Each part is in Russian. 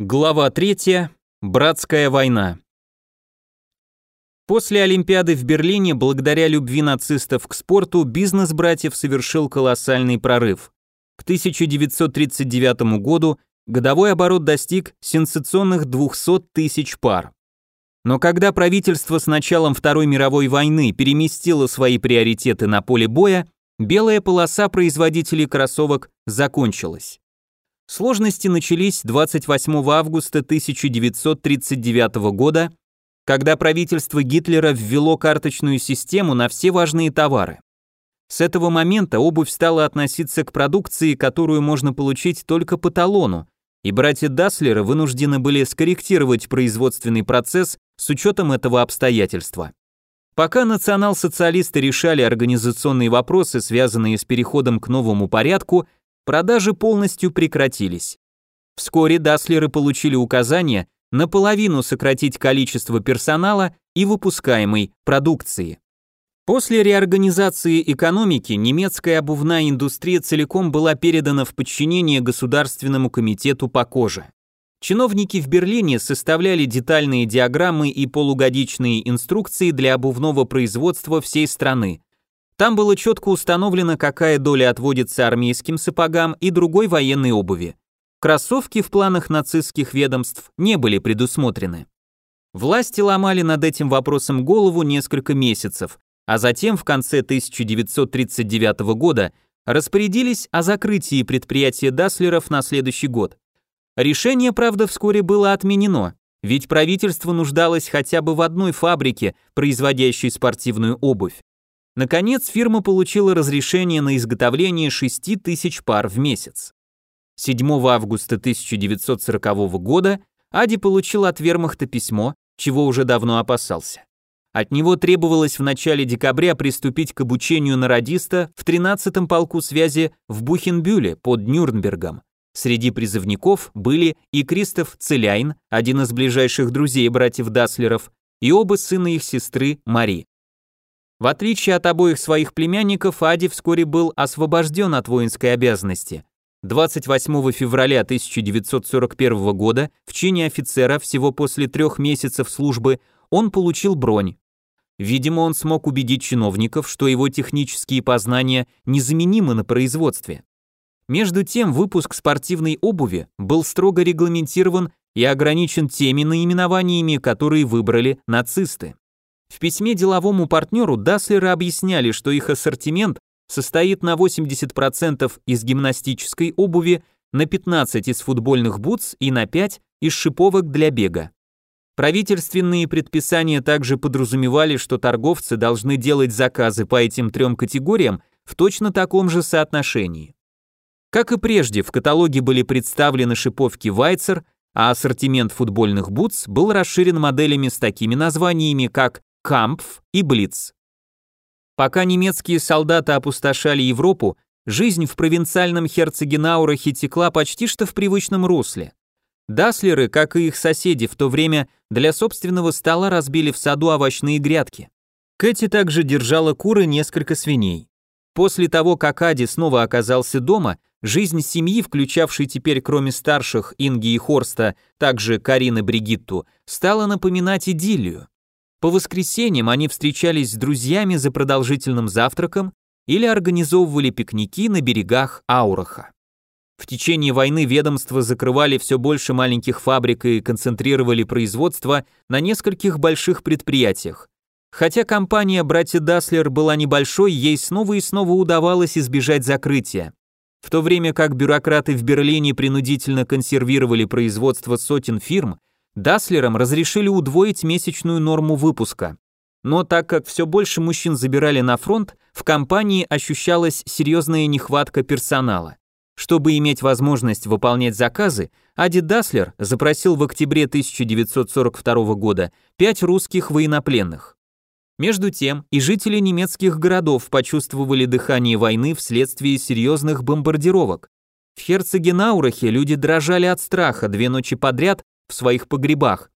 Глава 3. Братская война. После Олимпиады в Берлине, благодаря любви нацистов к спорту, бизнес братьев совершил колоссальный прорыв. К 1939 году годовой оборот достиг сенсационных 200 тысяч пар. Но когда правительство с началом Второй мировой войны переместило свои приоритеты на поле боя, белая полоса производителей кроссовок закончилась. Сложности начались 28 августа 1939 года, когда правительство Гитлера ввело карточную систему на все важные товары. С этого момента обувь стала относиться к продукции, которую можно получить только по талону, и братья Даслера вынуждены были скорректировать производственный процесс с учетом этого обстоятельства. Пока национал-социалисты решали организационные вопросы, связанные с переходом к новому порядку, продажи полностью прекратились. Вскоре Даслеры получили указание наполовину сократить количество персонала и выпускаемой продукции. После реорганизации экономики немецкая обувная индустрия целиком была передана в подчинение Государственному комитету по коже. Чиновники в Берлине составляли детальные диаграммы и полугодичные инструкции для обувного производства всей страны, там было четко установлено, какая доля отводится армейским сапогам и другой военной обуви. Кроссовки в планах нацистских ведомств не были предусмотрены. Власти ломали над этим вопросом голову несколько месяцев, а затем в конце 1939 года распорядились о закрытии предприятия Даслеров на следующий год. Решение, правда, вскоре было отменено, ведь правительство нуждалось хотя бы в одной фабрике, производящей спортивную обувь. Наконец, фирма получила разрешение на изготовление 6 тысяч пар в месяц. 7 августа 1940 года Ади получил от вермахта письмо, чего уже давно опасался. От него требовалось в начале декабря приступить к обучению на радиста в 13-м полку связи в Бухенбюле под Нюрнбергом. Среди призывников были и Кристоф Целяйн, один из ближайших друзей братьев Даслеров, и оба сына их сестры Мари. В отличие от обоих своих племянников, Ади вскоре был освобожден от воинской обязанности. 28 февраля 1941 года в чине офицера всего после трех месяцев службы он получил бронь. Видимо, он смог убедить чиновников, что его технические познания незаменимы на производстве. Между тем, выпуск спортивной обуви был строго регламентирован и ограничен теми наименованиями, которые выбрали нацисты. В письме деловому партнеру Даслеры объясняли, что их ассортимент состоит на 80% из гимнастической обуви, на 15% из футбольных бутс и на 5% из шиповок для бега. Правительственные предписания также подразумевали, что торговцы должны делать заказы по этим трем категориям в точно таком же соотношении. Как и прежде, в каталоге были представлены шиповки Вайцер, а ассортимент футбольных бутс был расширен моделями с такими названиями, как Кампф и Блиц. Пока немецкие солдаты опустошали Европу, жизнь в провинциальном Херцегенаурахе текла почти что в привычном русле. Даслеры, как и их соседи в то время, для собственного стола разбили в саду овощные грядки. Кэти также держала куры несколько свиней. После того, как Ади снова оказался дома, жизнь семьи, включавшей теперь кроме старших Инги и Хорста, также Карины Бригитту, стала напоминать идиллию. По воскресеньям они встречались с друзьями за продолжительным завтраком или организовывали пикники на берегах Аураха. В течение войны ведомства закрывали все больше маленьких фабрик и концентрировали производство на нескольких больших предприятиях. Хотя компания братья Даслер была небольшой, ей снова и снова удавалось избежать закрытия. В то время как бюрократы в Берлине принудительно консервировали производство сотен фирм, Даслерам разрешили удвоить месячную норму выпуска. Но так как все больше мужчин забирали на фронт, в компании ощущалась серьезная нехватка персонала. Чтобы иметь возможность выполнять заказы, Ади Даслер запросил в октябре 1942 года пять русских военнопленных. Между тем, и жители немецких городов почувствовали дыхание войны вследствие серьезных бомбардировок. В Херцегенаурахе люди дрожали от страха, две ночи подряд в своих погребах,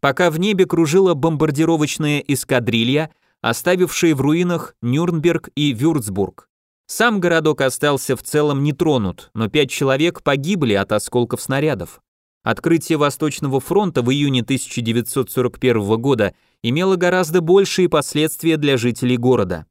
пока в небе кружила бомбардировочная эскадрилья, оставившая в руинах Нюрнберг и Вюрцбург. Сам городок остался в целом не тронут, но пять человек погибли от осколков снарядов. Открытие Восточного фронта в июне 1941 года имело гораздо большие последствия для жителей города.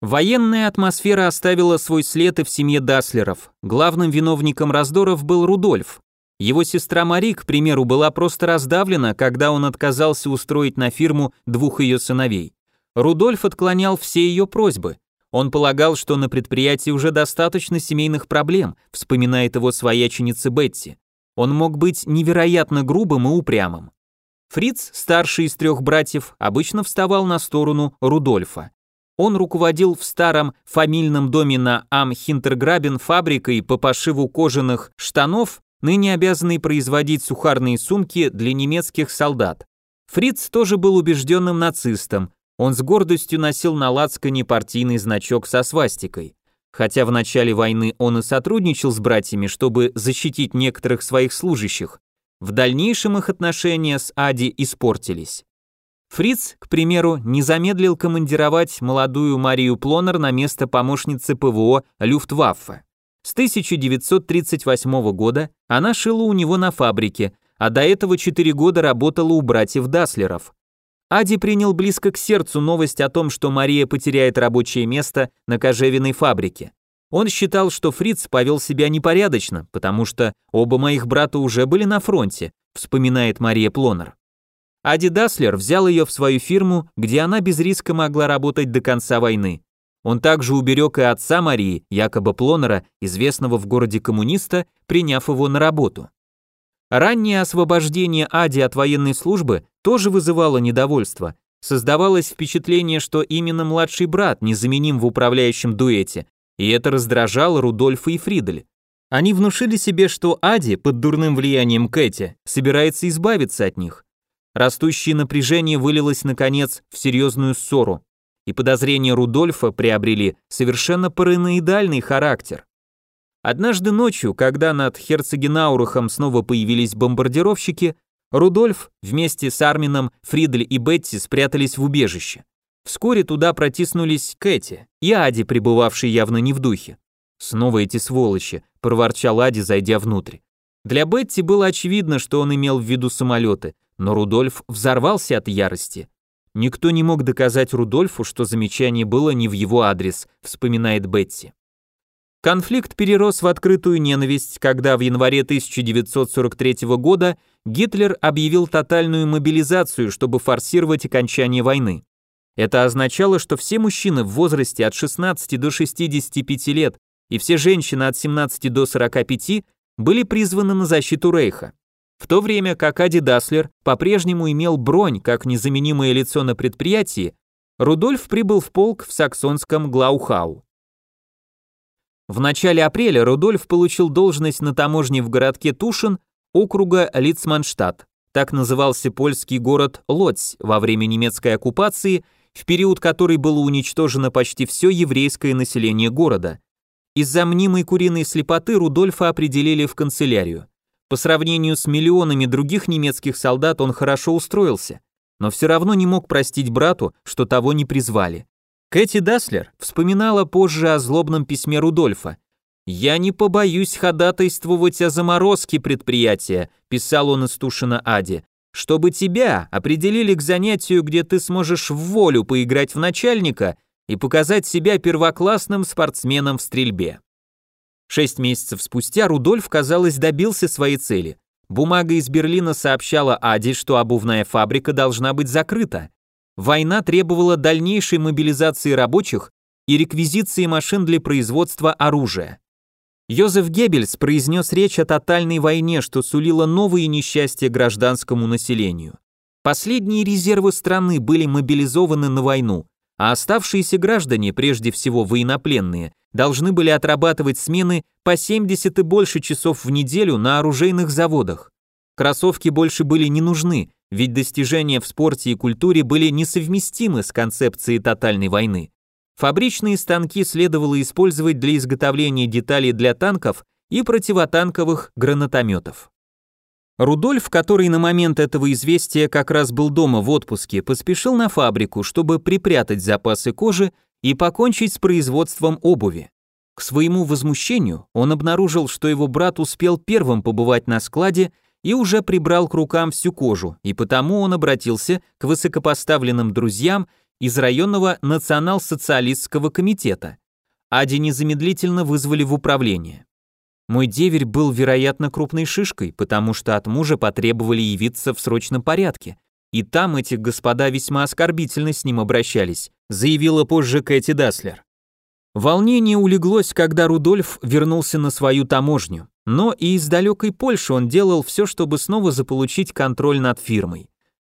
Военная атмосфера оставила свой след и в семье Даслеров. Главным виновником раздоров был Рудольф. Его сестра Мари, к примеру, была просто раздавлена, когда он отказался устроить на фирму двух ее сыновей. Рудольф отклонял все ее просьбы. Он полагал, что на предприятии уже достаточно семейных проблем, вспоминает его свояченица Бетти. Он мог быть невероятно грубым и упрямым. Фриц, старший из трех братьев, обычно вставал на сторону Рудольфа. Он руководил в старом фамильном доме на Амхинтерграбен фабрикой по пошиву кожаных штанов, ныне обязанной производить сухарные сумки для немецких солдат. Фриц тоже был убежденным нацистом. Он с гордостью носил на лацкане партийный значок со свастикой. Хотя в начале войны он и сотрудничал с братьями, чтобы защитить некоторых своих служащих, в дальнейшем их отношения с Ади испортились. Фриц, к примеру, не замедлил командировать молодую Марию Плонер на место помощницы ПВО Люфтваффе. С 1938 года она шила у него на фабрике, а до этого 4 года работала у братьев Даслеров. Ади принял близко к сердцу новость о том, что Мария потеряет рабочее место на кожевенной фабрике. Он считал, что Фриц повел себя непорядочно, потому что оба моих брата уже были на фронте, вспоминает Мария Плонер. Ади Даслер взял ее в свою фирму, где она без риска могла работать до конца войны. Он также уберег и отца Марии, якобы Плонера, известного в городе коммуниста, приняв его на работу. Раннее освобождение Ади от военной службы тоже вызывало недовольство. Создавалось впечатление, что именно младший брат незаменим в управляющем дуэте, и это раздражало Рудольфа и Фридель. Они внушили себе, что Ади, под дурным влиянием Кэти, собирается избавиться от них. Растущее напряжение вылилось, наконец, в серьезную ссору, и подозрения Рудольфа приобрели совершенно параноидальный характер. Однажды ночью, когда над Херцегенаурахом снова появились бомбардировщики, Рудольф вместе с Армином, Фридель и Бетти спрятались в убежище. Вскоре туда протиснулись Кэти и Ади, пребывавший явно не в духе. «Снова эти сволочи», – проворчал Ади, зайдя внутрь. Для Бетти было очевидно, что он имел в виду самолеты, но Рудольф взорвался от ярости. Никто не мог доказать Рудольфу, что замечание было не в его адрес, вспоминает Бетти. Конфликт перерос в открытую ненависть, когда в январе 1943 года Гитлер объявил тотальную мобилизацию, чтобы форсировать окончание войны. Это означало, что все мужчины в возрасте от 16 до 65 лет и все женщины от 17 до 45 были призваны на защиту Рейха. В то время как Ади Даслер по-прежнему имел бронь как незаменимое лицо на предприятии, Рудольф прибыл в полк в саксонском Глаухау. В начале апреля Рудольф получил должность на таможне в городке Тушин округа Лицманштадт. Так назывался польский город Лоць во время немецкой оккупации, в период которой было уничтожено почти все еврейское население города. Из-за мнимой куриной слепоты Рудольфа определили в канцелярию. По сравнению с миллионами других немецких солдат он хорошо устроился, но все равно не мог простить брату, что того не призвали. Кэти Даслер вспоминала позже о злобном письме Рудольфа. «Я не побоюсь ходатайствовать о заморозке предприятия», писал он из Тушина Аде, «чтобы тебя определили к занятию, где ты сможешь в волю поиграть в начальника и показать себя первоклассным спортсменом в стрельбе». Шесть месяцев спустя Рудольф, казалось, добился своей цели. Бумага из Берлина сообщала Аде, что обувная фабрика должна быть закрыта. Война требовала дальнейшей мобилизации рабочих и реквизиции машин для производства оружия. Йозеф Геббельс произнес речь о тотальной войне, что сулило новые несчастья гражданскому населению. Последние резервы страны были мобилизованы на войну, а оставшиеся граждане, прежде всего военнопленные, должны были отрабатывать смены по 70 и больше часов в неделю на оружейных заводах. Кроссовки больше были не нужны, ведь достижения в спорте и культуре были несовместимы с концепцией тотальной войны. Фабричные станки следовало использовать для изготовления деталей для танков и противотанковых гранатометов. Рудольф, который на момент этого известия как раз был дома в отпуске, поспешил на фабрику, чтобы припрятать запасы кожи и покончить с производством обуви. К своему возмущению он обнаружил, что его брат успел первым побывать на складе и уже прибрал к рукам всю кожу, и потому он обратился к высокопоставленным друзьям из районного национал-социалистского комитета. Ади незамедлительно вызвали в управление. Мой деверь был, вероятно, крупной шишкой, потому что от мужа потребовали явиться в срочном порядке. И там эти господа весьма оскорбительно с ним обращались, заявила позже Кэти Даслер. Волнение улеглось, когда Рудольф вернулся на свою таможню, но и из далекой Польши он делал все, чтобы снова заполучить контроль над фирмой.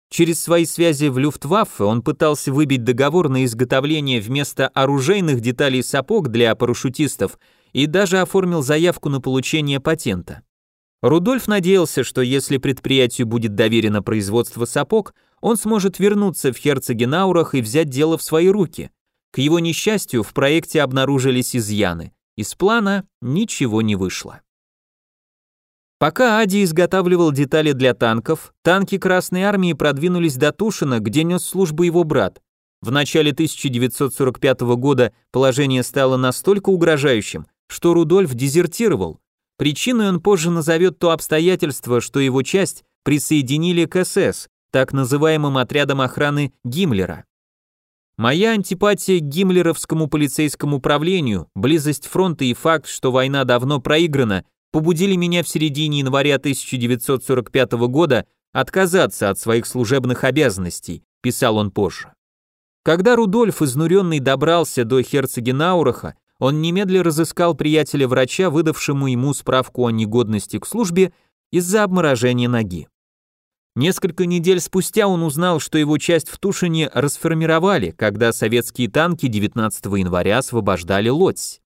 Через свои связи в Люфтваффе он пытался выбить договор на изготовление вместо оружейных деталей сапог для парашютистов и даже оформил заявку на получение патента. Рудольф надеялся, что если предприятию будет доверено производство сапог, он сможет вернуться в Херцегенаурах и взять дело в свои руки. К его несчастью, в проекте обнаружились изъяны. Из плана ничего не вышло. Пока Ади изготавливал детали для танков, танки Красной Армии продвинулись до Тушина, где нес службу его брат. В начале 1945 года положение стало настолько угрожающим, что Рудольф дезертировал. Причиной он позже назовет то обстоятельство, что его часть присоединили к СС, так называемым отрядом охраны Гиммлера. Моя антипатия к гиммлеровскому полицейскому управлению, близость фронта и факт, что война давно проиграна, побудили меня в середине января 1945 года отказаться от своих служебных обязанностей, писал он позже. Когда Рудольф изнуренный добрался до Херцегенаураха, он немедля разыскал приятеля-врача, выдавшему ему справку о негодности к службе из-за обморожения ноги. Несколько недель спустя он узнал, что его часть в Тушине расформировали, когда советские танки 19 января освобождали Лодзь.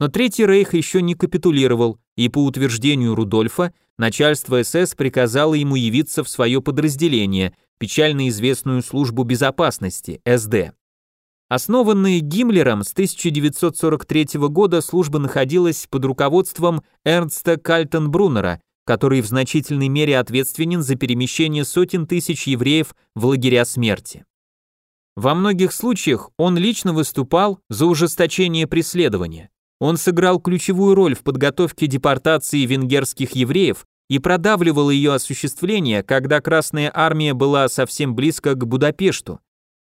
Но Третий Рейх еще не капитулировал, и по утверждению Рудольфа, начальство СС приказало ему явиться в свое подразделение, печально известную службу безопасности, СД. Основанная Гиммлером с 1943 года служба находилась под руководством Эрнста Кальтенбруннера, который в значительной мере ответственен за перемещение сотен тысяч евреев в лагеря смерти. Во многих случаях он лично выступал за ужесточение преследования. Он сыграл ключевую роль в подготовке депортации венгерских евреев и продавливал ее осуществление, когда Красная Армия была совсем близко к Будапешту.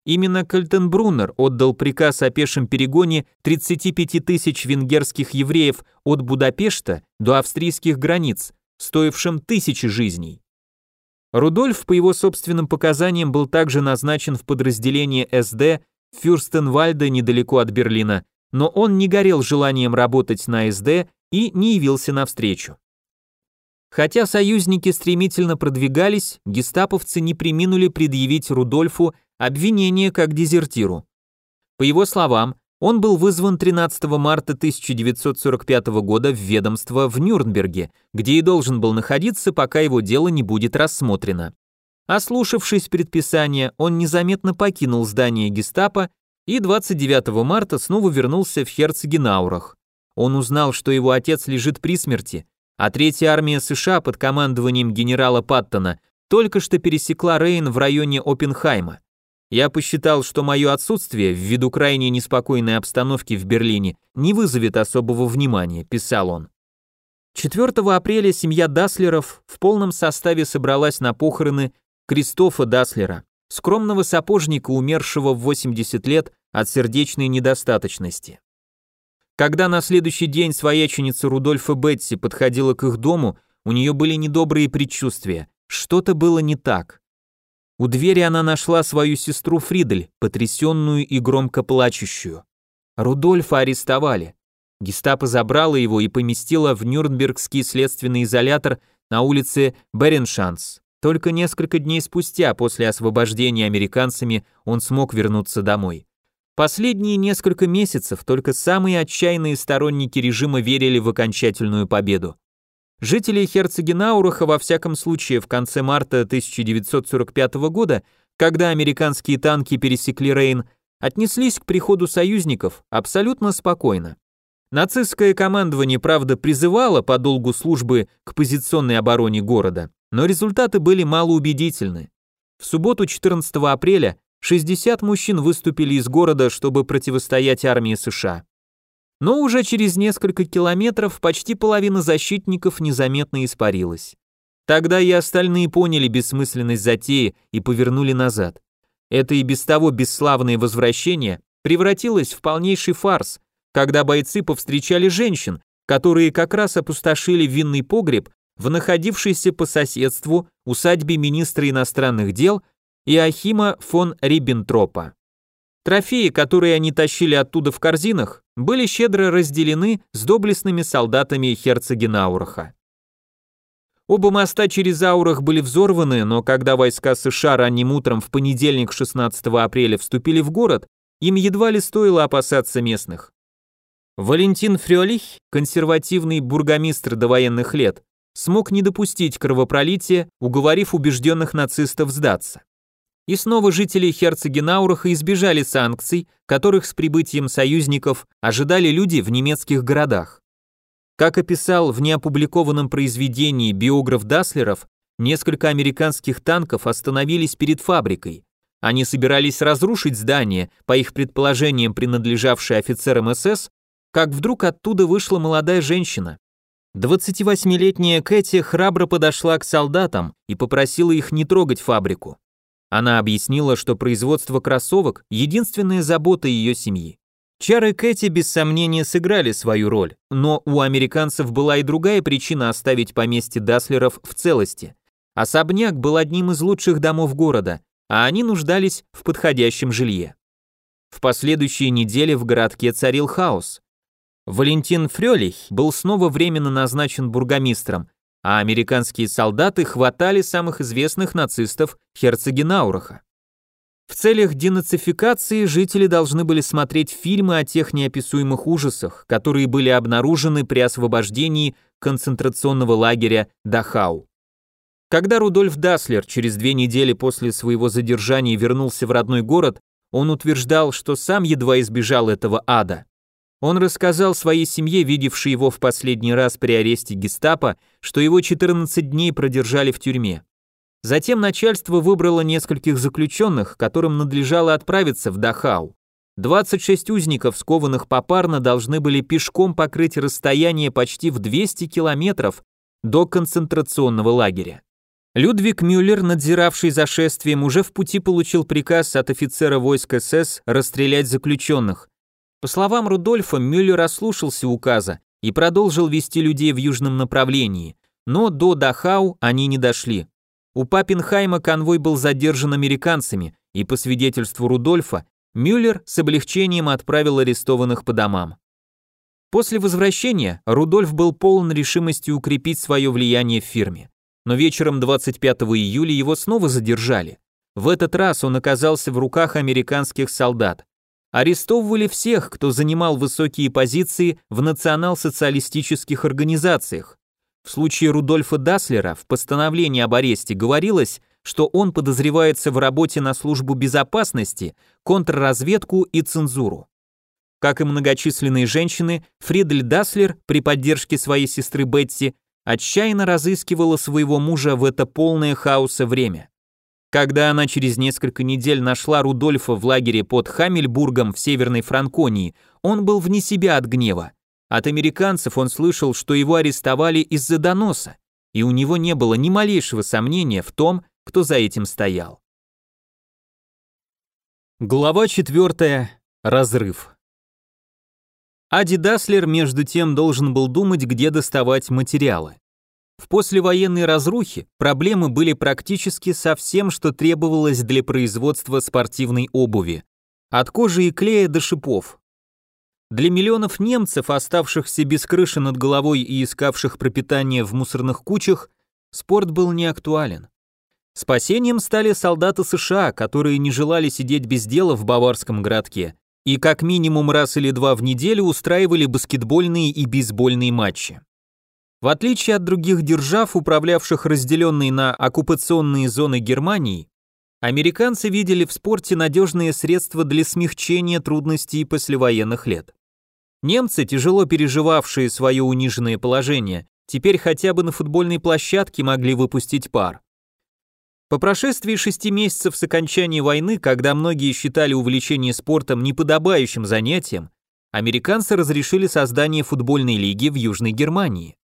Именно Кальтенбруннер отдал приказ о пешем перегоне 35 тысяч венгерских евреев от Будапешта до австрийских границ, стоившим тысячи жизней. Рудольф, по его собственным показаниям, был также назначен в подразделение СД Фюрстенвальда недалеко от Берлина, но он не горел желанием работать на СД и не явился навстречу. Хотя союзники стремительно продвигались, гестаповцы не приминули предъявить Рудольфу обвинение как дезертиру. По его словам, он был вызван 13 марта 1945 года в ведомство в Нюрнберге, где и должен был находиться, пока его дело не будет рассмотрено. Ослушавшись предписания, он незаметно покинул здание гестапо и 29 марта снова вернулся в Херцегенаурах. Он узнал, что его отец лежит при смерти, а Третья армия США под командованием генерала Паттона только что пересекла Рейн в районе Оппенхайма. Я посчитал, что мое отсутствие, ввиду крайне неспокойной обстановки в Берлине, не вызовет особого внимания, писал он. 4 апреля семья Даслеров в полном составе собралась на похороны Кристофа Даслера, скромного сапожника, умершего в 80 лет от сердечной недостаточности. Когда на следующий день свояченица Рудольфа Бетси подходила к их дому, у нее были недобрые предчувствия, что-то было не так. У двери она нашла свою сестру Фридель, потрясенную и громко плачущую. Рудольфа арестовали. Гестапо забрало его и поместило в Нюрнбергский следственный изолятор на улице Береншанс. Только несколько дней спустя, после освобождения американцами, он смог вернуться домой. Последние несколько месяцев только самые отчаянные сторонники режима верили в окончательную победу. Жители Херцегенаураха во всяком случае в конце марта 1945 года, когда американские танки пересекли Рейн, отнеслись к приходу союзников абсолютно спокойно. Нацистское командование, правда, призывало по долгу службы к позиционной обороне города, но результаты были малоубедительны. В субботу 14 апреля 60 мужчин выступили из города, чтобы противостоять армии США. Но уже через несколько километров почти половина защитников незаметно испарилась. Тогда и остальные поняли бессмысленность затеи и повернули назад. Это и без того бесславное возвращение превратилось в полнейший фарс, когда бойцы повстречали женщин, которые как раз опустошили винный погреб в находившейся по соседству усадьбе министра иностранных дел Иохима фон Риббентропа. Трофеи, которые они тащили оттуда в корзинах, были щедро разделены с доблестными солдатами Херцегенаураха. Оба моста через Аурах были взорваны, но когда войска США ранним утром в понедельник 16 апреля вступили в город, им едва ли стоило опасаться местных. Валентин Фрёлих, консервативный бургомистр до военных лет, смог не допустить кровопролития, уговорив убежденных нацистов сдаться. И снова жители Херцегенаураха избежали санкций, которых с прибытием союзников ожидали люди в немецких городах. Как описал в неопубликованном произведении биограф Даслеров, несколько американских танков остановились перед фабрикой. Они собирались разрушить здание, по их предположениям принадлежавшее офицерам СС, как вдруг оттуда вышла молодая женщина. 28-летняя Кэти храбро подошла к солдатам и попросила их не трогать фабрику. Она объяснила, что производство кроссовок – единственная забота ее семьи. Чары Кэти без сомнения сыграли свою роль, но у американцев была и другая причина оставить поместье Даслеров в целости. Особняк был одним из лучших домов города, а они нуждались в подходящем жилье. В последующие недели в городке царил хаос. Валентин Фрёлих был снова временно назначен бургомистром, а американские солдаты хватали самых известных нацистов Херцегенаураха. В целях денацификации жители должны были смотреть фильмы о тех неописуемых ужасах, которые были обнаружены при освобождении концентрационного лагеря Дахау. Когда Рудольф Даслер через две недели после своего задержания вернулся в родной город, он утверждал, что сам едва избежал этого ада. Он рассказал своей семье, видевшей его в последний раз при аресте гестапо, что его 14 дней продержали в тюрьме. Затем начальство выбрало нескольких заключенных, которым надлежало отправиться в Дахау. 26 узников, скованных попарно, должны были пешком покрыть расстояние почти в 200 километров до концентрационного лагеря. Людвиг Мюллер, надзиравший за шествием, уже в пути получил приказ от офицера войск СС расстрелять заключенных, по словам Рудольфа, Мюллер ослушался указа и продолжил вести людей в южном направлении, но до Дахау они не дошли. У Папенхайма конвой был задержан американцами, и по свидетельству Рудольфа, Мюллер с облегчением отправил арестованных по домам. После возвращения Рудольф был полон решимости укрепить свое влияние в фирме. Но вечером 25 июля его снова задержали. В этот раз он оказался в руках американских солдат арестовывали всех, кто занимал высокие позиции в национал-социалистических организациях. В случае Рудольфа Даслера в постановлении об аресте говорилось, что он подозревается в работе на службу безопасности, контрразведку и цензуру. Как и многочисленные женщины, Фридель Даслер при поддержке своей сестры Бетти отчаянно разыскивала своего мужа в это полное хаоса время. Когда она через несколько недель нашла Рудольфа в лагере под Хамельбургом в Северной Франконии, он был вне себя от гнева. От американцев он слышал, что его арестовали из-за доноса, и у него не было ни малейшего сомнения в том, кто за этим стоял. Глава 4. Разрыв. Ади Даслер между тем должен был думать, где доставать материалы. В послевоенной разрухе проблемы были практически со всем, что требовалось для производства спортивной обуви. От кожи и клея до шипов. Для миллионов немцев, оставшихся без крыши над головой и искавших пропитание в мусорных кучах, спорт был не актуален. Спасением стали солдаты США, которые не желали сидеть без дела в баварском городке и как минимум раз или два в неделю устраивали баскетбольные и бейсбольные матчи. В отличие от других держав, управлявших разделенной на оккупационные зоны Германии, американцы видели в спорте надежные средства для смягчения трудностей послевоенных лет. Немцы, тяжело переживавшие свое униженное положение, теперь хотя бы на футбольной площадке могли выпустить пар. По прошествии шести месяцев с окончания войны, когда многие считали увлечение спортом неподобающим занятием, американцы разрешили создание футбольной лиги в Южной Германии.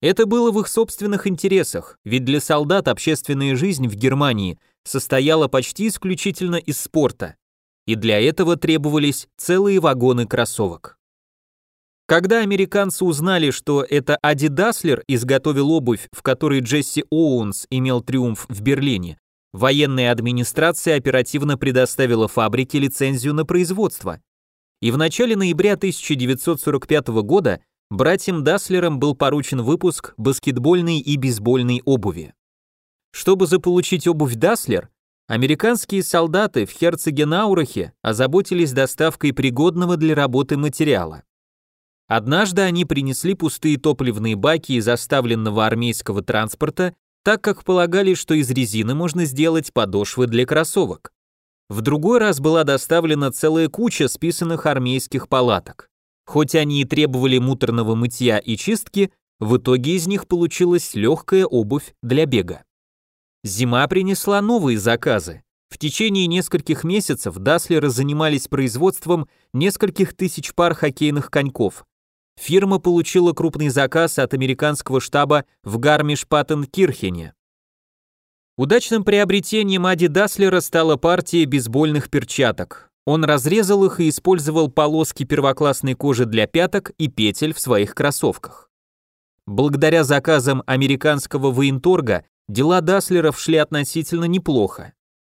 Это было в их собственных интересах, ведь для солдат общественная жизнь в Германии состояла почти исключительно из спорта, и для этого требовались целые вагоны кроссовок. Когда американцы узнали, что это Ади Дасслер изготовил обувь, в которой Джесси Оуэнс имел триумф в Берлине, военная администрация оперативно предоставила фабрике лицензию на производство. И в начале ноября 1945 года братьям Даслерам был поручен выпуск баскетбольной и бейсбольной обуви. Чтобы заполучить обувь Даслер, американские солдаты в Херцегенаурахе озаботились доставкой пригодного для работы материала. Однажды они принесли пустые топливные баки из оставленного армейского транспорта, так как полагали, что из резины можно сделать подошвы для кроссовок. В другой раз была доставлена целая куча списанных армейских палаток. Хоть они и требовали муторного мытья и чистки, в итоге из них получилась легкая обувь для бега. Зима принесла новые заказы. В течение нескольких месяцев Даслеры занимались производством нескольких тысяч пар хоккейных коньков, фирма получила крупный заказ от американского штаба в Гармиш-Паттен-Кирхене. Удачным приобретением Ади Даслера стала партия бейсбольных перчаток. Он разрезал их и использовал полоски первоклассной кожи для пяток и петель в своих кроссовках. Благодаря заказам американского военторга дела Даслеров шли относительно неплохо.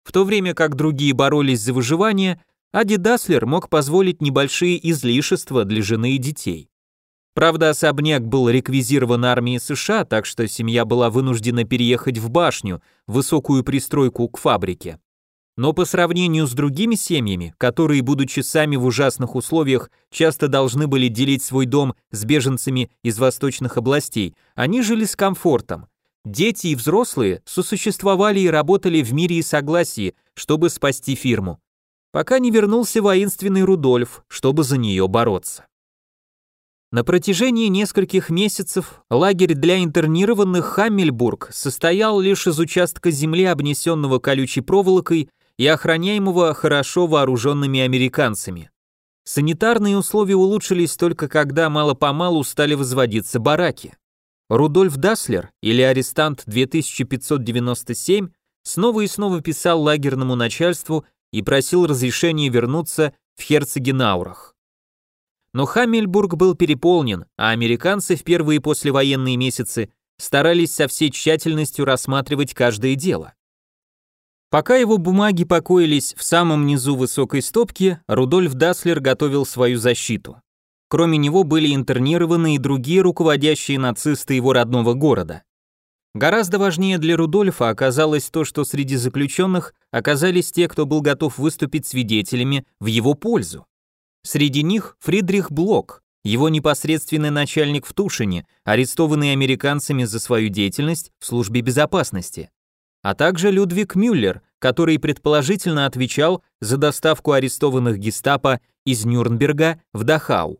В то время как другие боролись за выживание, Ади Даслер мог позволить небольшие излишества для жены и детей. Правда, особняк был реквизирован армией США, так что семья была вынуждена переехать в башню, высокую пристройку к фабрике. Но по сравнению с другими семьями, которые, будучи сами в ужасных условиях, часто должны были делить свой дом с беженцами из восточных областей, они жили с комфортом. Дети и взрослые сосуществовали и работали в мире и согласии, чтобы спасти фирму. Пока не вернулся воинственный Рудольф, чтобы за нее бороться. На протяжении нескольких месяцев лагерь для интернированных Хаммельбург состоял лишь из участка земли, обнесенного колючей проволокой и охраняемого хорошо вооруженными американцами. Санитарные условия улучшились только когда мало-помалу стали возводиться бараки. Рудольф Даслер, или арестант 2597, снова и снова писал лагерному начальству и просил разрешения вернуться в Херцегенаурах. Но Хаммельбург был переполнен, а американцы в первые послевоенные месяцы старались со всей тщательностью рассматривать каждое дело. Пока его бумаги покоились в самом низу высокой стопки, Рудольф Даслер готовил свою защиту. Кроме него были интернированы и другие руководящие нацисты его родного города. Гораздо важнее для Рудольфа оказалось то, что среди заключенных оказались те, кто был готов выступить свидетелями в его пользу. Среди них Фридрих Блок, его непосредственный начальник в Тушине, арестованный американцами за свою деятельность в службе безопасности, а также Людвиг Мюллер, который предположительно отвечал за доставку арестованных гестапо из Нюрнберга в Дахау.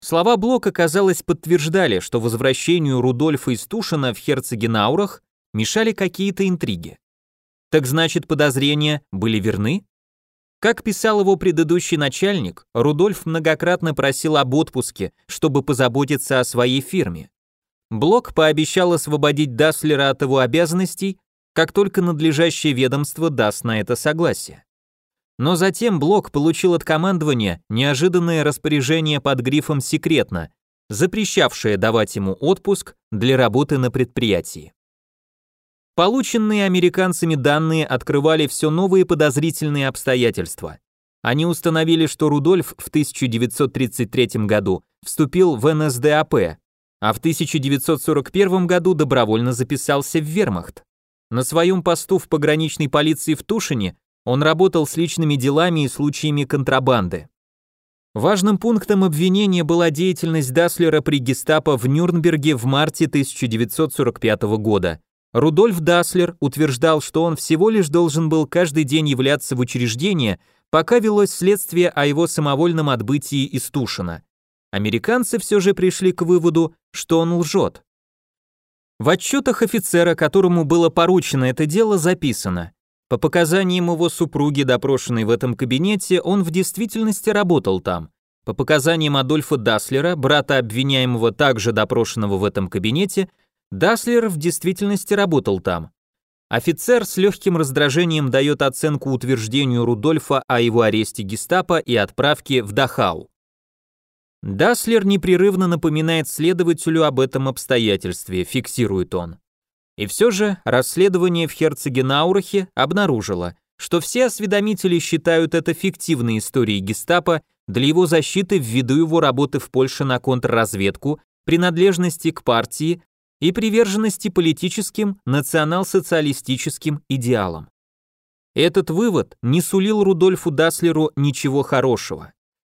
Слова Блока, казалось, подтверждали, что возвращению Рудольфа из Тушина в Херцегенаурах мешали какие-то интриги. Так значит, подозрения были верны? Как писал его предыдущий начальник, Рудольф многократно просил об отпуске, чтобы позаботиться о своей фирме. Блок пообещал освободить Даслера от его обязанностей, как только надлежащее ведомство даст на это согласие. Но затем Блок получил от командования неожиданное распоряжение под грифом «секретно», запрещавшее давать ему отпуск для работы на предприятии. Полученные американцами данные открывали все новые подозрительные обстоятельства. Они установили, что Рудольф в 1933 году вступил в НСДАП, а в 1941 году добровольно записался в вермахт. На своем посту в пограничной полиции в Тушине он работал с личными делами и случаями контрабанды. Важным пунктом обвинения была деятельность Даслера при гестапо в Нюрнберге в марте 1945 года. Рудольф Даслер утверждал, что он всего лишь должен был каждый день являться в учреждение, пока велось следствие о его самовольном отбытии из Тушина. Американцы все же пришли к выводу, что он лжет. В отчетах офицера, которому было поручено это дело, записано. По показаниям его супруги, допрошенной в этом кабинете, он в действительности работал там. По показаниям Адольфа Даслера, брата обвиняемого, также допрошенного в этом кабинете, Даслер в действительности работал там. Офицер с легким раздражением дает оценку утверждению Рудольфа о его аресте гестапо и отправке в Дахау. Даслер непрерывно напоминает следователю об этом обстоятельстве, фиксирует он. И все же расследование в Херцегенаурахе обнаружило, что все осведомители считают это фиктивной историей гестапо для его защиты ввиду его работы в Польше на контрразведку, принадлежности к партии и приверженности политическим национал-социалистическим идеалам. Этот вывод не сулил Рудольфу Даслеру ничего хорошего.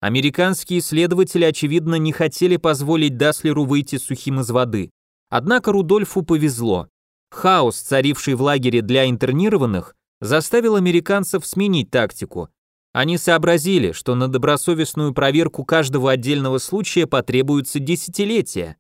Американские исследователи, очевидно, не хотели позволить Даслеру выйти сухим из воды. Однако Рудольфу повезло. Хаос, царивший в лагере для интернированных, заставил американцев сменить тактику. Они сообразили, что на добросовестную проверку каждого отдельного случая потребуются десятилетия.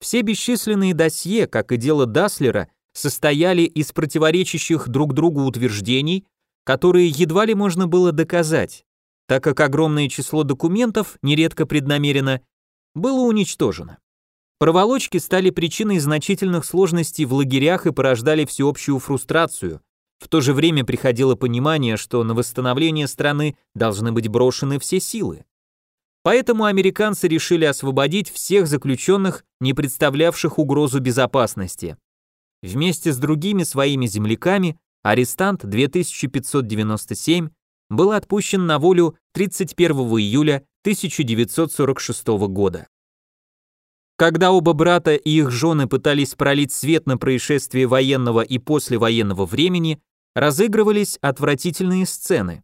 Все бесчисленные досье, как и дело Даслера, состояли из противоречащих друг другу утверждений, которые едва ли можно было доказать, так как огромное число документов, нередко преднамеренно, было уничтожено. Проволочки стали причиной значительных сложностей в лагерях и порождали всеобщую фрустрацию. В то же время приходило понимание, что на восстановление страны должны быть брошены все силы. Поэтому американцы решили освободить всех заключенных, не представлявших угрозу безопасности. Вместе с другими своими земляками арестант 2597 был отпущен на волю 31 июля 1946 года. Когда оба брата и их жены пытались пролить свет на происшествие военного и послевоенного времени, разыгрывались отвратительные сцены.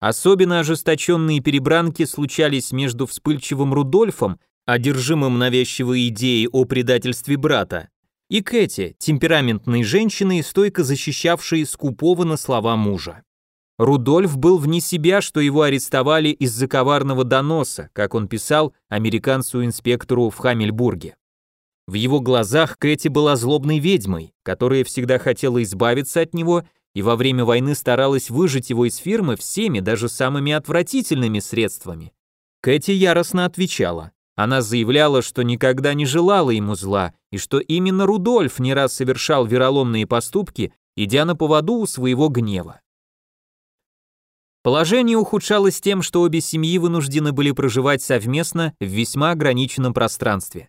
Особенно ожесточенные перебранки случались между вспыльчивым Рудольфом, одержимым навязчивой идеей о предательстве брата, и Кэти, темпераментной женщиной, стойко защищавшей скупого на слова мужа. Рудольф был вне себя, что его арестовали из-за коварного доноса, как он писал американцу-инспектору в Хамельбурге. В его глазах Кэти была злобной ведьмой, которая всегда хотела избавиться от него и во время войны старалась выжить его из фирмы всеми, даже самыми отвратительными средствами. Кэти яростно отвечала. Она заявляла, что никогда не желала ему зла, и что именно Рудольф не раз совершал вероломные поступки, идя на поводу у своего гнева. Положение ухудшалось тем, что обе семьи вынуждены были проживать совместно в весьма ограниченном пространстве.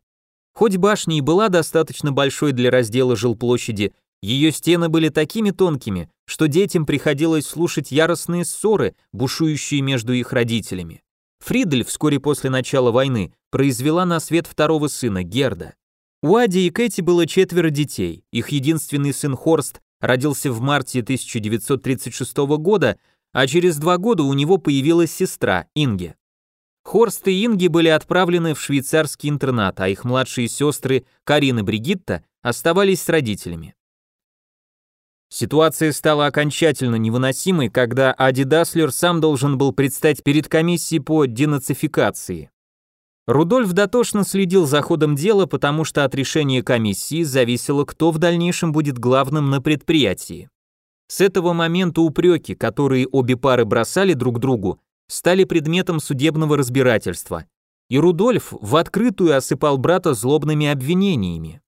Хоть башня и была достаточно большой для раздела жилплощади, ее стены были такими тонкими, что детям приходилось слушать яростные ссоры, бушующие между их родителями. Фридель вскоре после начала войны произвела на свет второго сына, Герда. У Ади и Кэти было четверо детей. Их единственный сын Хорст родился в марте 1936 года, а через два года у него появилась сестра, Инге. Хорст и Инги были отправлены в швейцарский интернат, а их младшие сестры, Карин и Бригитта, оставались с родителями. Ситуация стала окончательно невыносимой, когда Ади Даслер сам должен был предстать перед комиссией по денацификации. Рудольф дотошно следил за ходом дела, потому что от решения комиссии зависело, кто в дальнейшем будет главным на предприятии. С этого момента упреки, которые обе пары бросали друг другу, стали предметом судебного разбирательства, и Рудольф в открытую осыпал брата злобными обвинениями.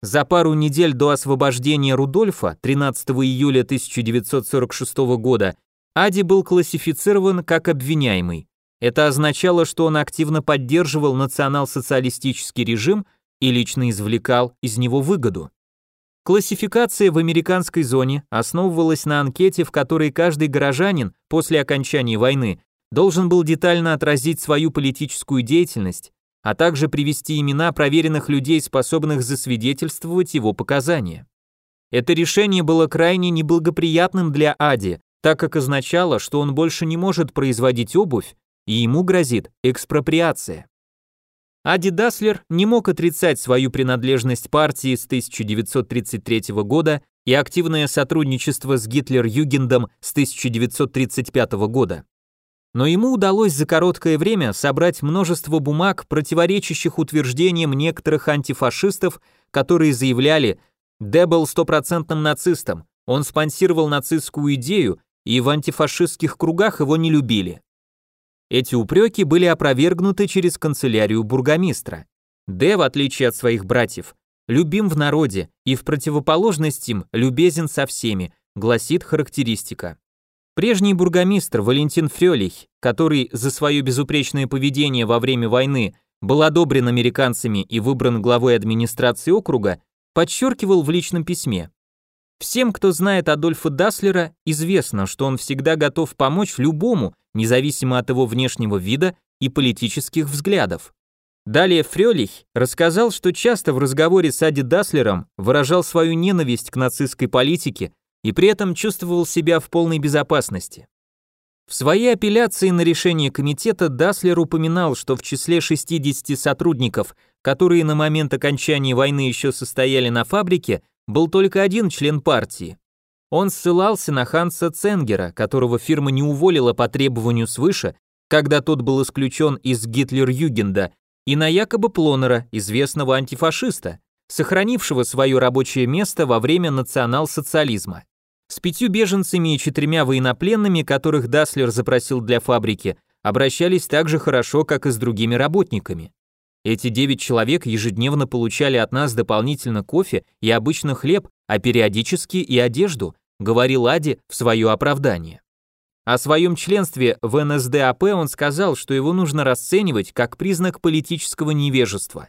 За пару недель до освобождения Рудольфа, 13 июля 1946 года, Ади был классифицирован как обвиняемый. Это означало, что он активно поддерживал национал-социалистический режим и лично извлекал из него выгоду. Классификация в американской зоне основывалась на анкете, в которой каждый горожанин после окончания войны должен был детально отразить свою политическую деятельность а также привести имена проверенных людей, способных засвидетельствовать его показания. Это решение было крайне неблагоприятным для Ади, так как означало, что он больше не может производить обувь, и ему грозит экспроприация. Ади Даслер не мог отрицать свою принадлежность партии с 1933 года и активное сотрудничество с Гитлер-Югендом с 1935 года но ему удалось за короткое время собрать множество бумаг, противоречащих утверждениям некоторых антифашистов, которые заявляли «Д был стопроцентным нацистом, он спонсировал нацистскую идею, и в антифашистских кругах его не любили». Эти упреки были опровергнуты через канцелярию бургомистра. Д, в отличие от своих братьев, любим в народе и в противоположность им любезен со всеми, гласит характеристика. Прежний бургомистр Валентин Фрёлих, который за свое безупречное поведение во время войны был одобрен американцами и выбран главой администрации округа, подчеркивал в личном письме. Всем, кто знает Адольфа Даслера, известно, что он всегда готов помочь любому, независимо от его внешнего вида и политических взглядов. Далее Фрёлих рассказал, что часто в разговоре с Ади Даслером выражал свою ненависть к нацистской политике и при этом чувствовал себя в полной безопасности. В своей апелляции на решение комитета Даслер упоминал, что в числе 60 сотрудников, которые на момент окончания войны еще состояли на фабрике, был только один член партии. Он ссылался на Ханса Ценгера, которого фирма не уволила по требованию свыше, когда тот был исключен из Гитлер-Югенда, и на якобы Плонера, известного антифашиста, сохранившего свое рабочее место во время национал-социализма. С пятью беженцами и четырьмя военнопленными, которых Даслер запросил для фабрики, обращались так же хорошо, как и с другими работниками. Эти девять человек ежедневно получали от нас дополнительно кофе и обычно хлеб, а периодически и одежду, говорил Ади в свое оправдание. О своем членстве в НСДАП он сказал, что его нужно расценивать как признак политического невежества.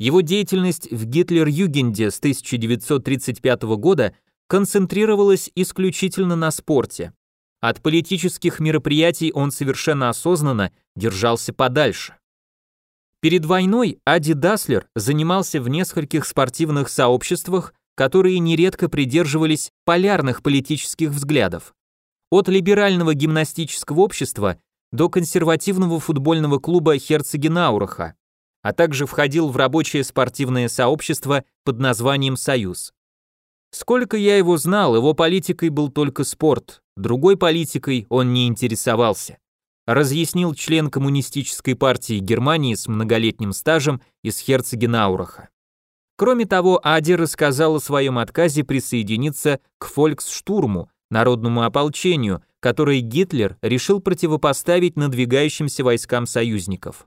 Его деятельность в Гитлер-Югенде с 1935 года концентрировалась исключительно на спорте. От политических мероприятий он совершенно осознанно держался подальше. Перед войной Ади Даслер занимался в нескольких спортивных сообществах, которые нередко придерживались полярных политических взглядов. От либерального гимнастического общества до консервативного футбольного клуба Херцегенаураха, а также входил в рабочее спортивное сообщество под названием «Союз». Сколько я его знал, его политикой был только спорт, другой политикой он не интересовался. Разъяснил член коммунистической партии Германии с многолетним стажем из Херцегенаураха. Кроме того, Ади рассказал о своем отказе присоединиться к фольксштурму, народному ополчению, которое Гитлер решил противопоставить надвигающимся войскам союзников.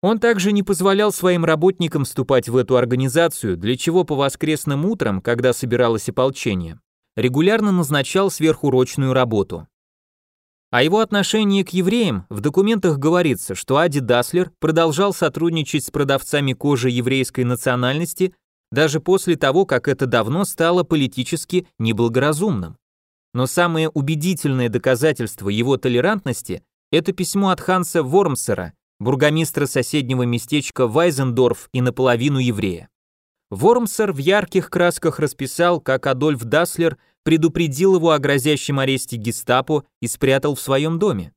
Он также не позволял своим работникам вступать в эту организацию, для чего по воскресным утрам, когда собиралось ополчение, регулярно назначал сверхурочную работу. О его отношении к евреям в документах говорится, что Ади Даслер продолжал сотрудничать с продавцами кожи еврейской национальности даже после того, как это давно стало политически неблагоразумным. Но самое убедительное доказательство его толерантности – это письмо от Ханса Вормсера, бургомистра соседнего местечка Вайзендорф и наполовину еврея. Вормсер в ярких красках расписал, как Адольф Дасслер предупредил его о грозящем аресте гестапо и спрятал в своем доме.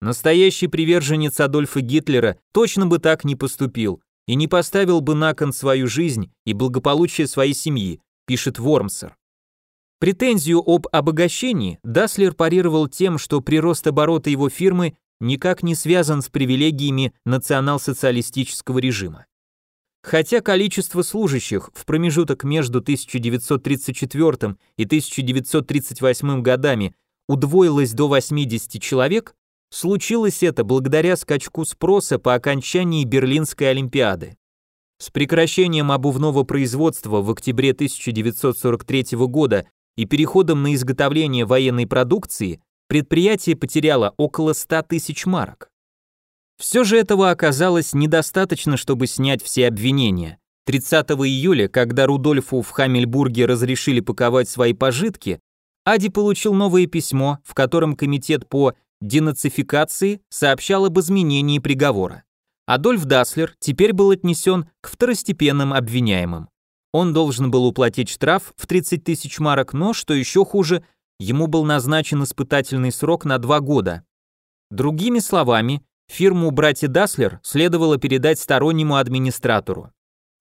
Настоящий приверженец Адольфа Гитлера точно бы так не поступил и не поставил бы на кон свою жизнь и благополучие своей семьи, пишет Вормсер. Претензию об обогащении Дасслер парировал тем, что прирост оборота его фирмы никак не связан с привилегиями национал-социалистического режима. Хотя количество служащих в промежуток между 1934 и 1938 годами удвоилось до 80 человек, случилось это благодаря скачку спроса по окончании Берлинской Олимпиады. С прекращением обувного производства в октябре 1943 года и переходом на изготовление военной продукции предприятие потеряло около 100 тысяч марок. Все же этого оказалось недостаточно, чтобы снять все обвинения. 30 июля, когда Рудольфу в Хамельбурге разрешили паковать свои пожитки, Ади получил новое письмо, в котором комитет по денацификации сообщал об изменении приговора. Адольф Даслер теперь был отнесен к второстепенным обвиняемым. Он должен был уплатить штраф в 30 тысяч марок, но, что еще хуже, ему был назначен испытательный срок на два года. Другими словами, фирму братья Даслер следовало передать стороннему администратору.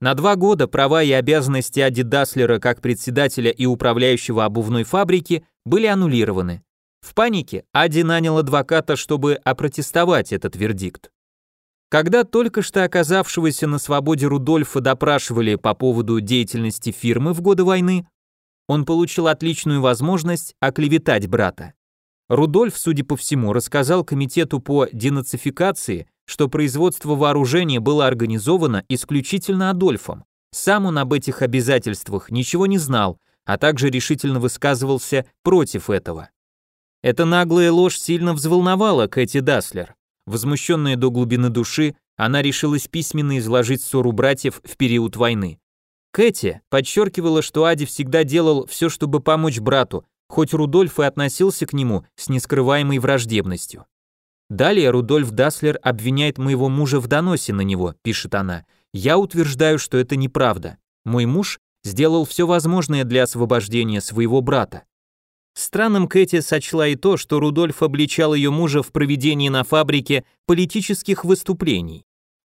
На два года права и обязанности Ади Даслера как председателя и управляющего обувной фабрики были аннулированы. В панике Ади нанял адвоката, чтобы опротестовать этот вердикт. Когда только что оказавшегося на свободе Рудольфа допрашивали по поводу деятельности фирмы в годы войны, он получил отличную возможность оклеветать брата. Рудольф, судя по всему, рассказал комитету по денацификации, что производство вооружения было организовано исключительно Адольфом. Сам он об этих обязательствах ничего не знал, а также решительно высказывался против этого. Эта наглая ложь сильно взволновала Кэти Даслер. Возмущенная до глубины души, она решилась письменно изложить ссору братьев в период войны. Кэти подчеркивала, что Ади всегда делал все, чтобы помочь брату, хоть Рудольф и относился к нему с нескрываемой враждебностью. Далее Рудольф Даслер обвиняет моего мужа в доносе на него, пишет она. Я утверждаю, что это неправда. Мой муж сделал все возможное для освобождения своего брата. Странным Кэти сочла и то, что Рудольф обличал ее мужа в проведении на фабрике политических выступлений.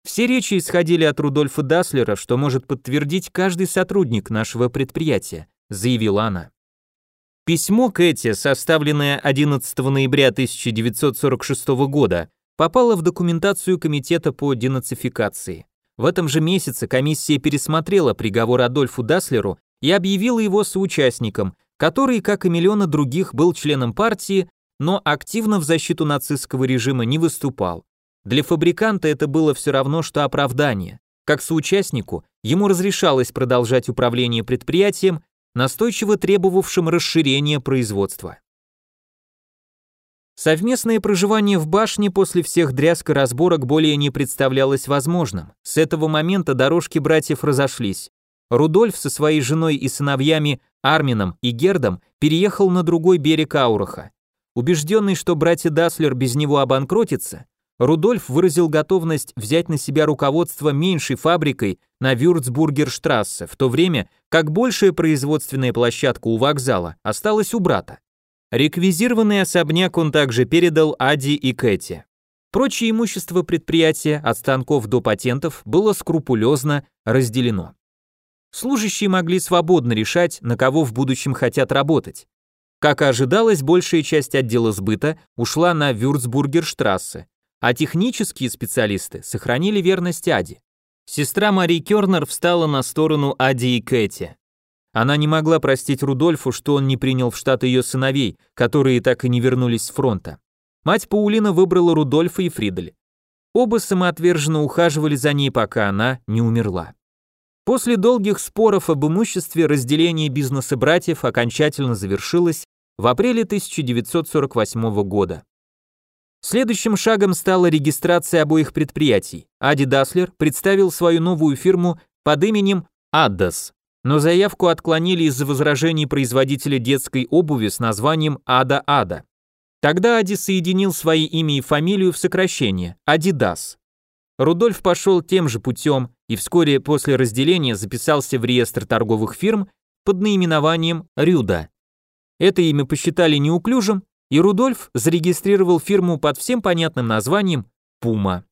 Все речи исходили от Рудольфа Даслера, что может подтвердить каждый сотрудник нашего предприятия, заявила она. Письмо Кэти, составленное 11 ноября 1946 года, попало в документацию Комитета по денацификации. В этом же месяце комиссия пересмотрела приговор Адольфу Даслеру и объявила его соучастником, который, как и миллионы других, был членом партии, но активно в защиту нацистского режима не выступал. Для фабриканта это было все равно, что оправдание. Как соучастнику, ему разрешалось продолжать управление предприятием, настойчиво требовавшим расширения производства. Совместное проживание в башне после всех дрязг и разборок более не представлялось возможным. С этого момента дорожки братьев разошлись. Рудольф со своей женой и сыновьями Армином и Гердом переехал на другой берег Аураха. Убежденный, что братья Даслер без него обанкротятся, Рудольф выразил готовность взять на себя руководство меньшей фабрикой на Вюрцбургерштрассе, в то время как большая производственная площадка у вокзала осталась у брата. Реквизированный особняк он также передал Ади и Кэти. Прочее имущество предприятия, от станков до патентов, было скрупулезно разделено. Служащие могли свободно решать, на кого в будущем хотят работать. Как и ожидалось, большая часть отдела сбыта ушла на Вюрцбургерштрассе, а технические специалисты сохранили верность Ади. Сестра Мари Кернер встала на сторону Ади и Кэти. Она не могла простить Рудольфу, что он не принял в штат ее сыновей, которые так и не вернулись с фронта. Мать Паулина выбрала Рудольфа и Фридель. Оба самоотверженно ухаживали за ней, пока она не умерла. После долгих споров об имуществе разделение бизнеса братьев окончательно завершилось в апреле 1948 года. Следующим шагом стала регистрация обоих предприятий. Ади Даслер представил свою новую фирму под именем Аддас, но заявку отклонили из-за возражений производителя детской обуви с названием Ада Ада. Тогда Ади соединил свои имя и фамилию в сокращение – Адидас. Рудольф пошел тем же путем и вскоре после разделения записался в реестр торговых фирм под наименованием Рюда. Это имя посчитали неуклюжим, и Рудольф зарегистрировал фирму под всем понятным названием «Пума».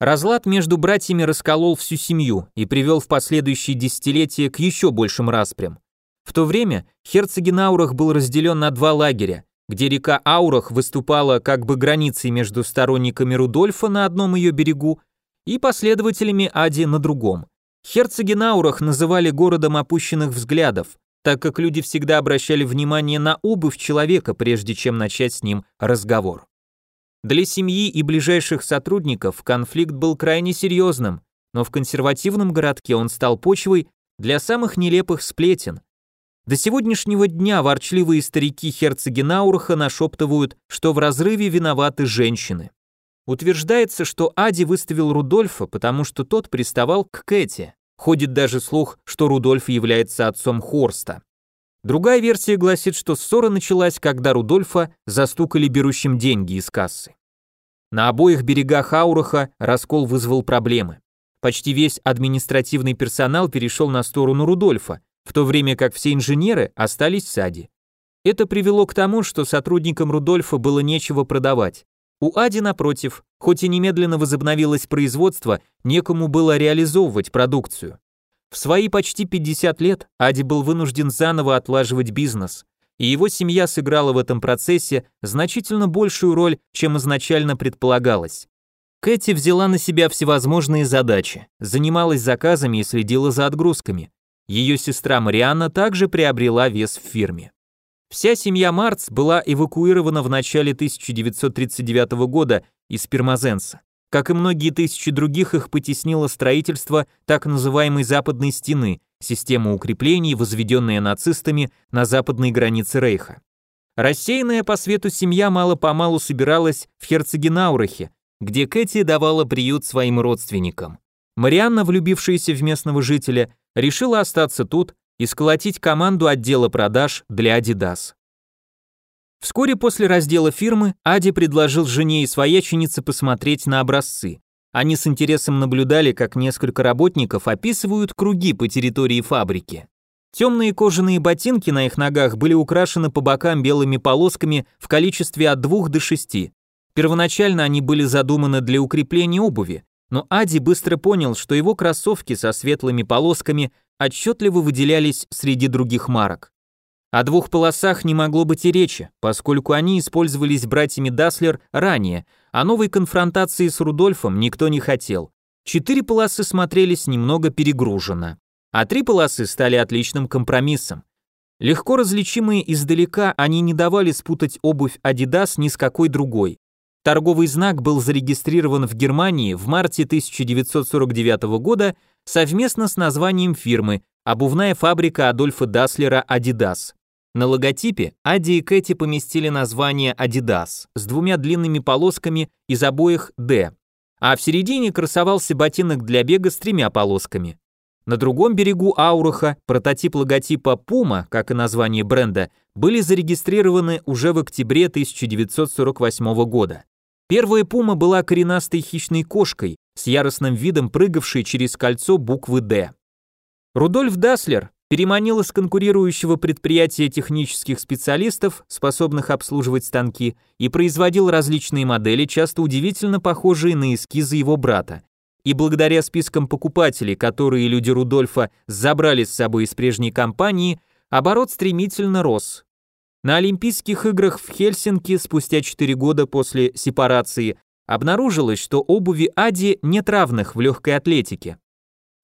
Разлад между братьями расколол всю семью и привел в последующие десятилетия к еще большим распрям. В то время Херцегенаурах был разделен на два лагеря, где река Аурах выступала как бы границей между сторонниками Рудольфа на одном ее берегу и последователями Ади на другом. Херцегенаурах называли городом опущенных взглядов, так как люди всегда обращали внимание на обувь человека, прежде чем начать с ним разговор. Для семьи и ближайших сотрудников конфликт был крайне серьезным, но в консервативном городке он стал почвой для самых нелепых сплетен. До сегодняшнего дня ворчливые старики герцоги Наурха нашептывают, что в разрыве виноваты женщины. Утверждается, что Ади выставил Рудольфа, потому что тот приставал к Кэти. Ходит даже слух, что Рудольф является отцом Хорста. Другая версия гласит, что ссора началась, когда Рудольфа застукали берущим деньги из кассы. На обоих берегах Аураха раскол вызвал проблемы. Почти весь административный персонал перешел на сторону Рудольфа, в то время как все инженеры остались в саде. Это привело к тому, что сотрудникам Рудольфа было нечего продавать. У Ади, напротив, хоть и немедленно возобновилось производство, некому было реализовывать продукцию. В свои почти 50 лет Ади был вынужден заново отлаживать бизнес, и его семья сыграла в этом процессе значительно большую роль, чем изначально предполагалось. Кэти взяла на себя всевозможные задачи, занималась заказами и следила за отгрузками. Ее сестра Марианна также приобрела вес в фирме. Вся семья Марц была эвакуирована в начале 1939 года из Пермазенса. Как и многие тысячи других, их потеснило строительство так называемой Западной стены, система укреплений, возведенная нацистами на западной границе Рейха. Рассеянная по свету семья мало-помалу собиралась в Херцегенаурахе, где Кэти давала приют своим родственникам. Марианна, влюбившаяся в местного жителя, решила остаться тут и сколотить команду отдела продаж для Adidas. Вскоре после раздела фирмы Ади предложил жене и свояченице посмотреть на образцы. Они с интересом наблюдали, как несколько работников описывают круги по территории фабрики. Темные кожаные ботинки на их ногах были украшены по бокам белыми полосками в количестве от 2 до 6. Первоначально они были задуманы для укрепления обуви, но Ади быстро понял, что его кроссовки со светлыми полосками отчетливо выделялись среди других марок. О двух полосах не могло быть и речи, поскольку они использовались братьями Даслер ранее, а новой конфронтации с Рудольфом никто не хотел. Четыре полосы смотрелись немного перегруженно, а три полосы стали отличным компромиссом. Легко различимые издалека, они не давали спутать обувь Adidas ни с какой другой. Торговый знак был зарегистрирован в Германии в марте 1949 года совместно с названием фирмы обувная фабрика Адольфа Даслера Adidas. На логотипе Ади и Кэти поместили название Adidas с двумя длинными полосками из обоих D, а в середине красовался ботинок для бега с тремя полосками. На другом берегу Аураха прототип логотипа Puma, как и название бренда, были зарегистрированы уже в октябре 1948 года. Первая пума была коренастой хищной кошкой, с яростным видом прыгавшей через кольцо буквы «Д». Рудольф Даслер переманил из конкурирующего предприятия технических специалистов, способных обслуживать станки, и производил различные модели, часто удивительно похожие на эскизы его брата. И благодаря спискам покупателей, которые люди Рудольфа забрали с собой из прежней компании, оборот стремительно рос. На Олимпийских играх в Хельсинки спустя 4 года после сепарации обнаружилось, что обуви Ади нет равных в легкой атлетике.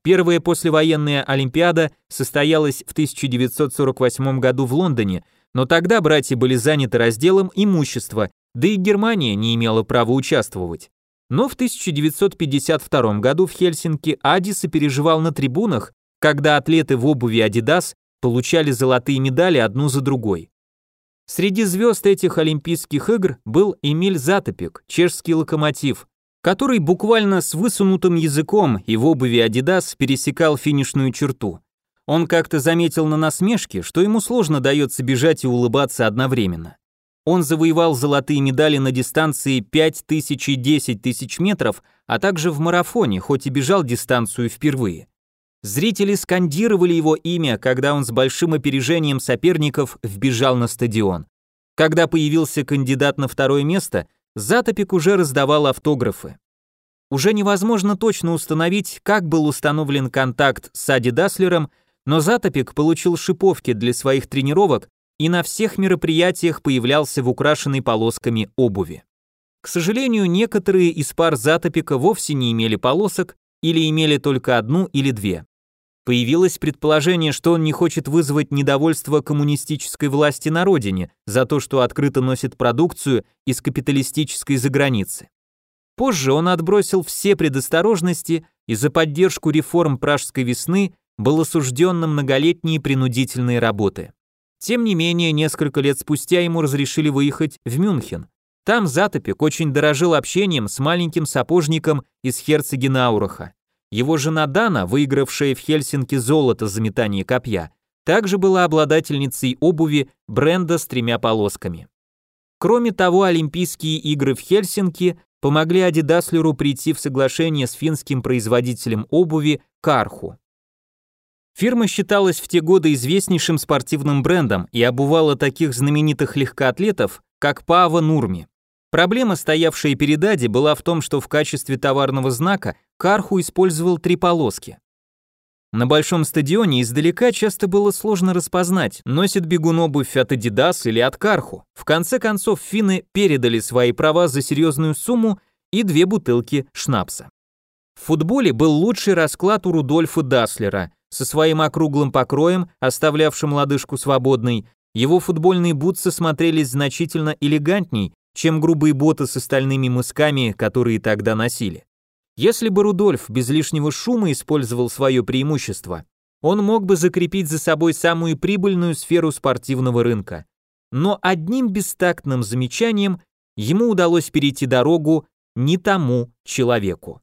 Первая послевоенная Олимпиада состоялась в 1948 году в Лондоне, но тогда братья были заняты разделом имущества, да и Германия не имела права участвовать. Но в 1952 году в Хельсинки Ади сопереживал на трибунах, когда атлеты в обуви Adidas получали золотые медали одну за другой. Среди звезд этих Олимпийских игр был Эмиль Затопик, чешский локомотив, который буквально с высунутым языком и в обуви Adidas пересекал финишную черту. Он как-то заметил на насмешке, что ему сложно дается бежать и улыбаться одновременно. Он завоевал золотые медали на дистанции 5 тысяч и 10 тысяч метров, а также в марафоне, хоть и бежал дистанцию впервые. Зрители скандировали его имя, когда он с большим опережением соперников вбежал на стадион. Когда появился кандидат на второе место, Затопик уже раздавал автографы. Уже невозможно точно установить, как был установлен контакт с Ади Даслером, но Затопик получил шиповки для своих тренировок и на всех мероприятиях появлялся в украшенной полосками обуви. К сожалению, некоторые из пар Затопика вовсе не имели полосок или имели только одну или две. Появилось предположение, что он не хочет вызвать недовольство коммунистической власти на родине за то, что открыто носит продукцию из капиталистической заграницы. Позже он отбросил все предосторожности и за поддержку реформ Пражской весны был осужден на многолетние принудительные работы. Тем не менее, несколько лет спустя ему разрешили выехать в Мюнхен. Там Затопик очень дорожил общением с маленьким сапожником из Херцегенаураха. Его жена Дана, выигравшая в Хельсинки золото за метание копья, также была обладательницей обуви бренда с тремя полосками. Кроме того, Олимпийские игры в Хельсинки помогли Адидаслеру прийти в соглашение с финским производителем обуви Карху. Фирма считалась в те годы известнейшим спортивным брендом и обувала таких знаменитых легкоатлетов, как Пава Нурми. Проблема, стоявшая перед Ади, была в том, что в качестве товарного знака Карху использовал три полоски. На большом стадионе издалека часто было сложно распознать, носит бегун обувь от Adidas или от Карху. В конце концов, финны передали свои права за серьезную сумму и две бутылки шнапса. В футболе был лучший расклад у Рудольфа Даслера со своим округлым покроем, оставлявшим лодыжку свободной, Его футбольные бутсы смотрелись значительно элегантней, чем грубые боты с остальными мысками, которые тогда носили. Если бы Рудольф без лишнего шума использовал свое преимущество, он мог бы закрепить за собой самую прибыльную сферу спортивного рынка. Но одним бестактным замечанием ему удалось перейти дорогу не тому человеку.